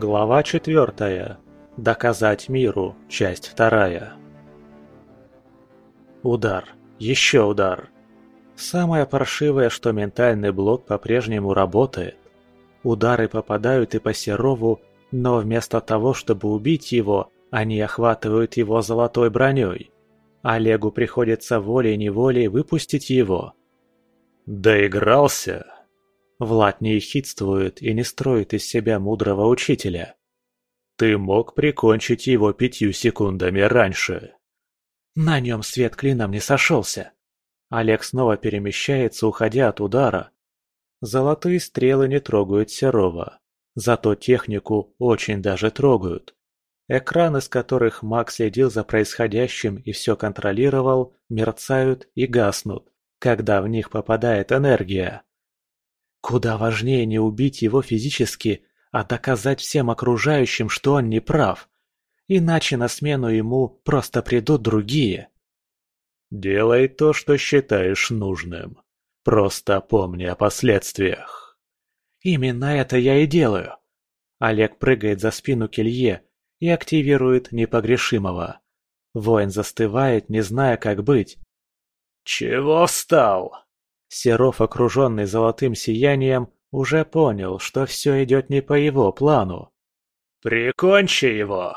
Глава четвертая. Доказать миру. Часть вторая. Удар. Еще удар. Самое паршивое, что ментальный блок по-прежнему работает. Удары попадают и по Серову, но вместо того, чтобы убить его, они охватывают его золотой броней. Олегу приходится волей-неволей выпустить его. «Доигрался!» Влад не ехидствует и не строит из себя мудрого учителя. «Ты мог прикончить его пятью секундами раньше!» На нем свет клином не сошелся. Олег снова перемещается, уходя от удара. Золотые стрелы не трогают Серова. Зато технику очень даже трогают. Экраны, с которых Мак следил за происходящим и все контролировал, мерцают и гаснут, когда в них попадает энергия. Куда важнее не убить его физически, а доказать всем окружающим, что он не прав. Иначе на смену ему просто придут другие. «Делай то, что считаешь нужным. Просто помни о последствиях». «Именно это я и делаю». Олег прыгает за спину Келье, и активирует непогрешимого. Воин застывает, не зная, как быть. «Чего встал?» Серов, окруженный золотым сиянием, уже понял, что все идет не по его плану. «Прикончи его!»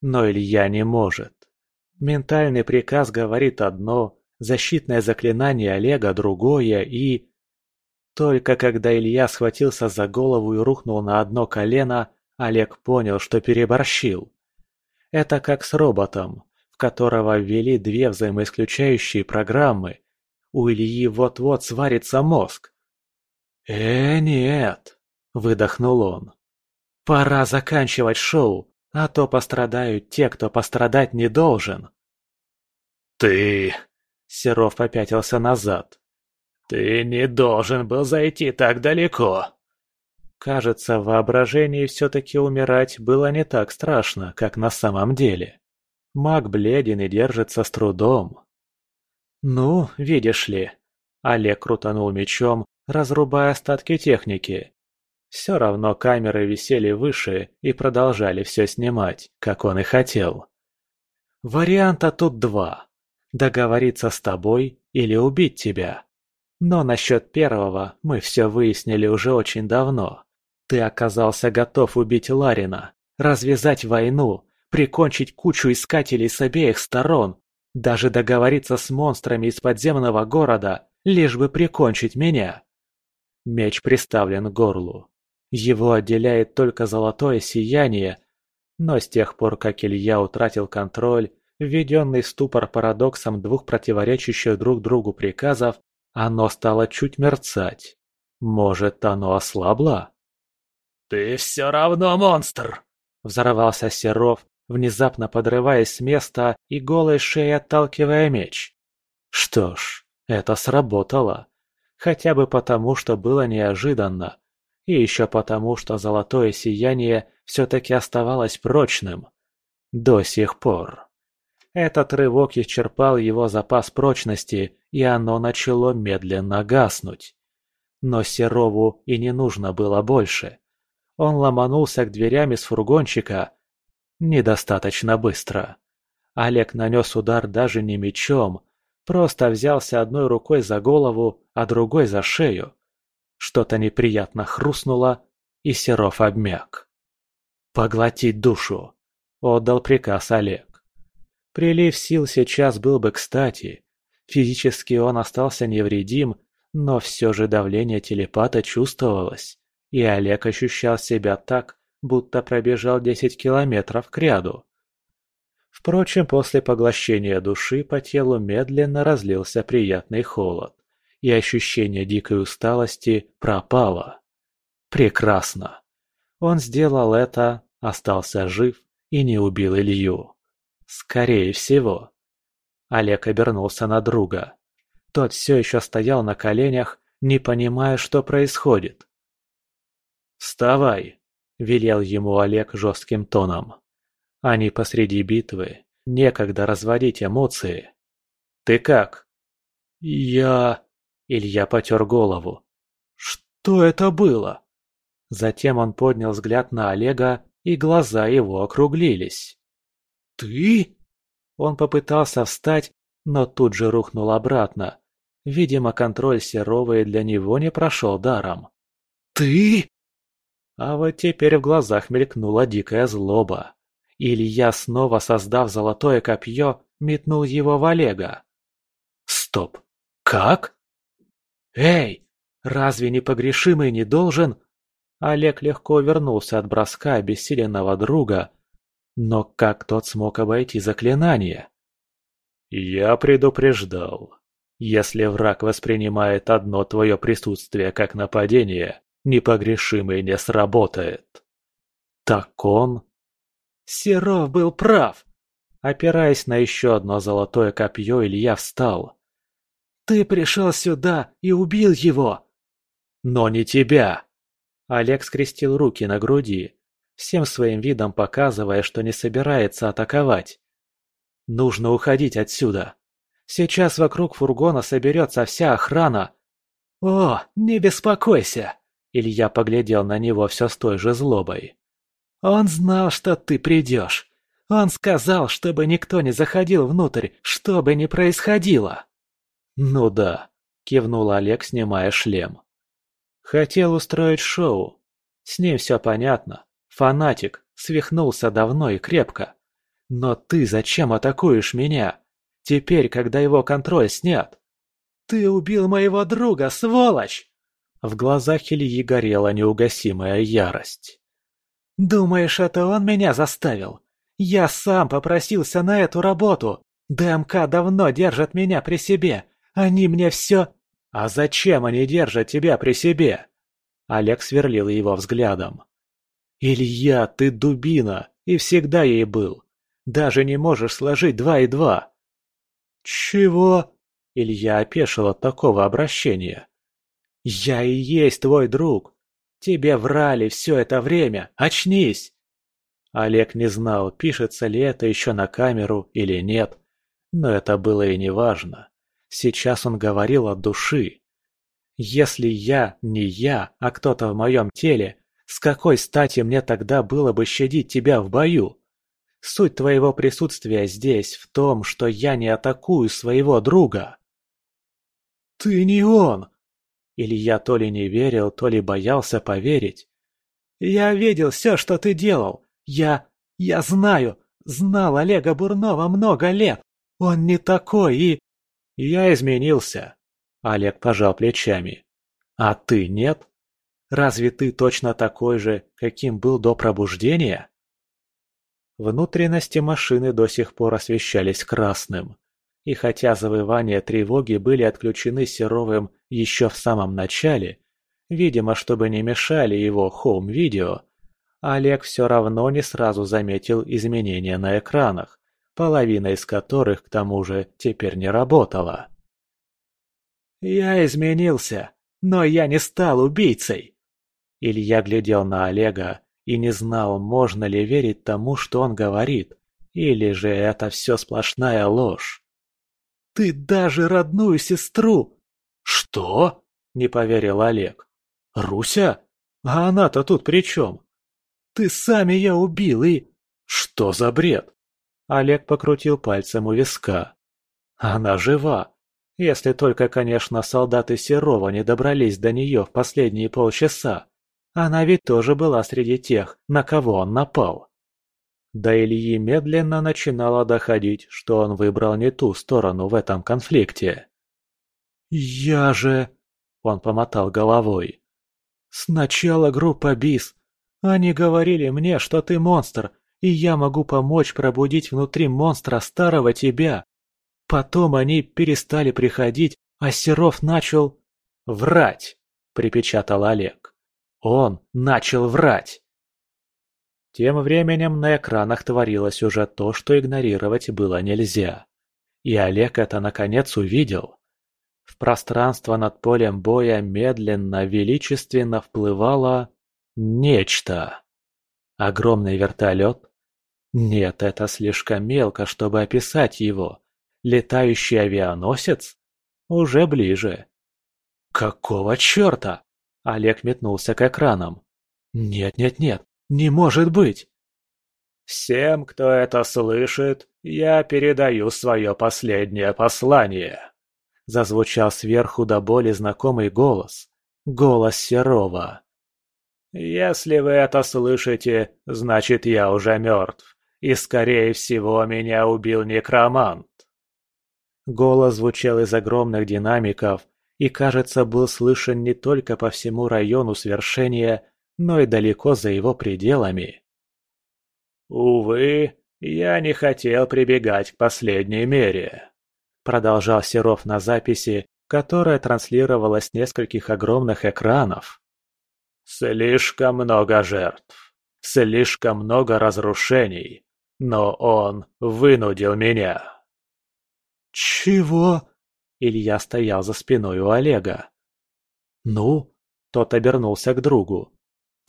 Но Илья не может. Ментальный приказ говорит одно, защитное заклинание Олега другое и... Только когда Илья схватился за голову и рухнул на одно колено, Олег понял, что переборщил. Это как с роботом, в которого ввели две взаимоисключающие программы. У Ильи вот-вот сварится мозг. «Э, нет!» – выдохнул он. «Пора заканчивать шоу, а то пострадают те, кто пострадать не должен». «Ты...» – Серов попятился назад. «Ты не должен был зайти так далеко!» Кажется, в воображении все-таки умирать было не так страшно, как на самом деле. Маг бледен и держится с трудом. «Ну, видишь ли...» Олег крутанул мечом, разрубая остатки техники. Все равно камеры висели выше и продолжали все снимать, как он и хотел. Варианта тут два. Договориться с тобой или убить тебя. Но насчет первого мы все выяснили уже очень давно. Ты оказался готов убить Ларина, развязать войну, прикончить кучу искателей с обеих сторон, даже договориться с монстрами из подземного города, лишь бы прикончить меня. Меч приставлен к горлу. Его отделяет только золотое сияние, но с тех пор, как Илья утратил контроль, введенный в ступор парадоксом двух противоречащих друг другу приказов, оно стало чуть мерцать. Может, оно ослабло? «Ты все равно монстр!» – взорвался Серов, внезапно подрываясь с места и голой шеей отталкивая меч. Что ж, это сработало. Хотя бы потому, что было неожиданно. И еще потому, что золотое сияние все-таки оставалось прочным. До сих пор. Этот рывок исчерпал его запас прочности, и оно начало медленно гаснуть. Но Серову и не нужно было больше. Он ломанулся к дверям из фургончика. Недостаточно быстро. Олег нанес удар даже не мечом, просто взялся одной рукой за голову, а другой за шею. Что-то неприятно хрустнуло, и Серов обмяк. «Поглотить душу!» – отдал приказ Олег. Прилив сил сейчас был бы кстати. Физически он остался невредим, но все же давление телепата чувствовалось и Олег ощущал себя так, будто пробежал 10 километров к ряду. Впрочем, после поглощения души по телу медленно разлился приятный холод, и ощущение дикой усталости пропало. Прекрасно. Он сделал это, остался жив и не убил Илью. Скорее всего. Олег обернулся на друга. Тот все еще стоял на коленях, не понимая, что происходит. «Вставай!» – велел ему Олег жестким тоном. «Они посреди битвы. Некогда разводить эмоции. Ты как?» «Я...» – Илья потер голову. «Что это было?» Затем он поднял взгляд на Олега, и глаза его округлились. «Ты?» Он попытался встать, но тут же рухнул обратно. Видимо, контроль Серова и для него не прошел даром. «Ты?» А вот теперь в глазах мелькнула дикая злоба. Илья, снова создав золотое копье, метнул его в Олега. «Стоп! Как?» «Эй, разве непогрешимый не должен...» Олег легко вернулся от броска обессиленного друга, но как тот смог обойти заклинание? «Я предупреждал. Если враг воспринимает одно твое присутствие как нападение, непогрешимый не сработает». «Так он...» Серов был прав. Опираясь на еще одно золотое копье, Илья встал. «Ты пришел сюда и убил его!» «Но не тебя!» Олег скрестил руки на груди, всем своим видом показывая, что не собирается атаковать. «Нужно уходить отсюда. Сейчас вокруг фургона соберется вся охрана». «О, не беспокойся!» Илья поглядел на него все с той же злобой. «Он знал, что ты придешь. Он сказал, чтобы никто не заходил внутрь, что бы ни происходило. Ну да, кивнул Олег, снимая шлем. Хотел устроить шоу. С ним все понятно. Фанатик, свихнулся давно и крепко. Но ты зачем атакуешь меня? Теперь, когда его контроль снят. Ты убил моего друга, сволочь! В глазах Ильи горела неугасимая ярость. «Думаешь, это он меня заставил? Я сам попросился на эту работу. ДМК давно держат меня при себе. Они мне все... А зачем они держат тебя при себе? Олег сверлил его взглядом. Илья, ты дубина, и всегда ей был. Даже не можешь сложить два и два. Чего? Илья опешил от такого обращения. Я и есть твой друг. Тебе врали все это время. Очнись. Олег не знал, пишется ли это еще на камеру или нет, но это было и не важно. Сейчас он говорил от души. Если я не я, а кто-то в моем теле, с какой стати мне тогда было бы щадить тебя в бою? Суть твоего присутствия здесь в том, что я не атакую своего друга. Ты не он! Или я то ли не верил, то ли боялся поверить. Я видел все, что ты делал. Я... я знаю, знал Олега Бурнова много лет. Он не такой и... Я изменился. Олег пожал плечами. А ты нет? Разве ты точно такой же, каким был до пробуждения? Внутренности машины до сих пор освещались красным. И хотя завывания тревоги были отключены Серовым еще в самом начале, видимо, чтобы не мешали его хоум-видео, Олег все равно не сразу заметил изменения на экранах, половина из которых, к тому же, теперь не работала. «Я изменился, но я не стал убийцей!» Илья глядел на Олега и не знал, можно ли верить тому, что он говорит, или же это все сплошная ложь. «Ты даже родную сестру!» «Что?» – не поверил Олег. «Руся? А она-то тут при чем?» Ты сам ее убил и...» «Что за бред?» Олег покрутил пальцем у виска. «Она жива. Если только, конечно, солдаты Серова не добрались до нее в последние полчаса. Она ведь тоже была среди тех, на кого он напал». До Ильи медленно начинало доходить, что он выбрал не ту сторону в этом конфликте. «Я же...» – он помотал головой. «Сначала группа БИС, они говорили мне, что ты монстр, и я могу помочь пробудить внутри монстра старого тебя. Потом они перестали приходить, а Серов начал... «Врать!» – припечатал Олег. «Он начал врать!» Тем временем на экранах творилось уже то, что игнорировать было нельзя. И Олег это наконец увидел. В пространство над полем боя медленно, величественно вплывало Нечто. Огромный вертолет? Нет, это слишком мелко, чтобы описать его. Летающий авианосец? Уже ближе. Какого черта? Олег метнулся к экранам. Нет-нет-нет, не может быть! Всем, кто это слышит, я передаю свое последнее послание. Зазвучал сверху до боли знакомый голос. Голос Серова. Если вы это слышите, значит я уже мертв. И скорее всего меня убил некромант. Голос звучал из огромных динамиков и, кажется, был слышен не только по всему району свершения, но и далеко за его пределами. «Увы, я не хотел прибегать к последней мере», — продолжал Серов на записи, которая транслировалась с нескольких огромных экранов. «Слишком много жертв, слишком много разрушений, но он вынудил меня». «Чего?» Илья стоял за спиной у Олега. «Ну?» Тот обернулся к другу.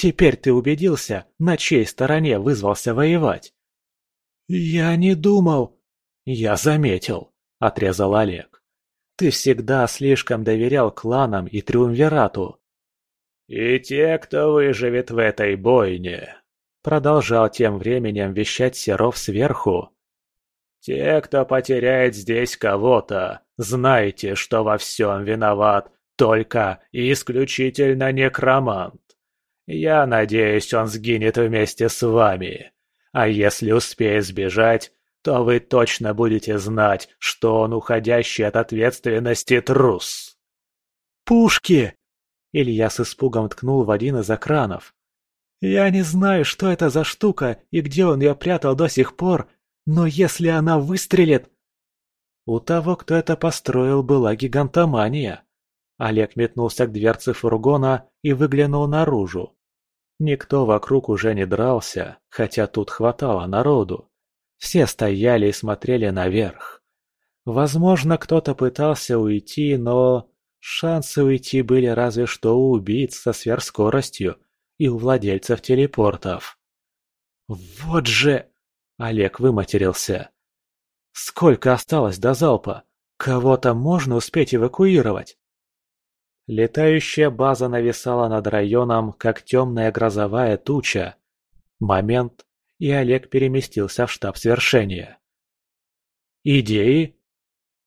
Теперь ты убедился, на чьей стороне вызвался воевать?» «Я не думал...» «Я заметил», — отрезал Олег. «Ты всегда слишком доверял кланам и Триумвирату». «И те, кто выживет в этой бойне», — продолжал тем временем вещать Серов сверху. «Те, кто потеряет здесь кого-то, знайте, что во всем виноват только и исключительно некромант. Я надеюсь, он сгинет вместе с вами. А если успеет сбежать, то вы точно будете знать, что он уходящий от ответственности трус. «Пушки!» Илья с испугом ткнул в один из экранов. «Я не знаю, что это за штука и где он ее прятал до сих пор, но если она выстрелит...» У того, кто это построил, была гигантомания. Олег метнулся к дверце фургона и выглянул наружу. Никто вокруг уже не дрался, хотя тут хватало народу. Все стояли и смотрели наверх. Возможно, кто-то пытался уйти, но... Шансы уйти были разве что у убийц со сверхскоростью и у владельцев телепортов. «Вот же...» — Олег выматерился. «Сколько осталось до залпа? Кого-то можно успеть эвакуировать?» Летающая база нависала над районом, как темная грозовая туча. Момент, и Олег переместился в штаб свершения. «Идеи?»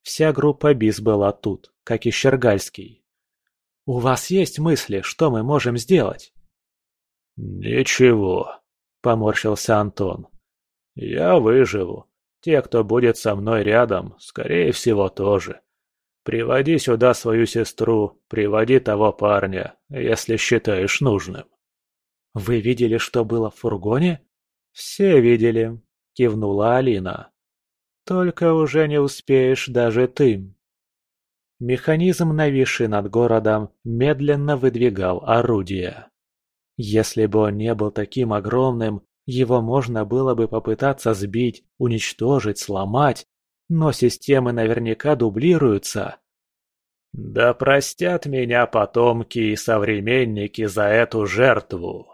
Вся группа БИС была тут, как и Щергальский. «У вас есть мысли, что мы можем сделать?» «Ничего», — поморщился Антон. «Я выживу. Те, кто будет со мной рядом, скорее всего, тоже. Приводи сюда свою сестру, приводи того парня, если считаешь нужным». «Вы видели, что было в фургоне?» «Все видели», — кивнула Алина. «Только уже не успеешь даже ты». Механизм, нависший над городом, медленно выдвигал орудия. Если бы он не был таким огромным, его можно было бы попытаться сбить, уничтожить, сломать, но системы наверняка дублируются. Да простят меня потомки и современники за эту жертву.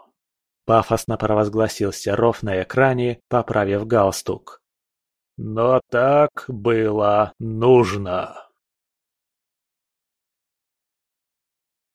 Пафосно провозгласил Серов на экране, поправив галстук. Но так было нужно.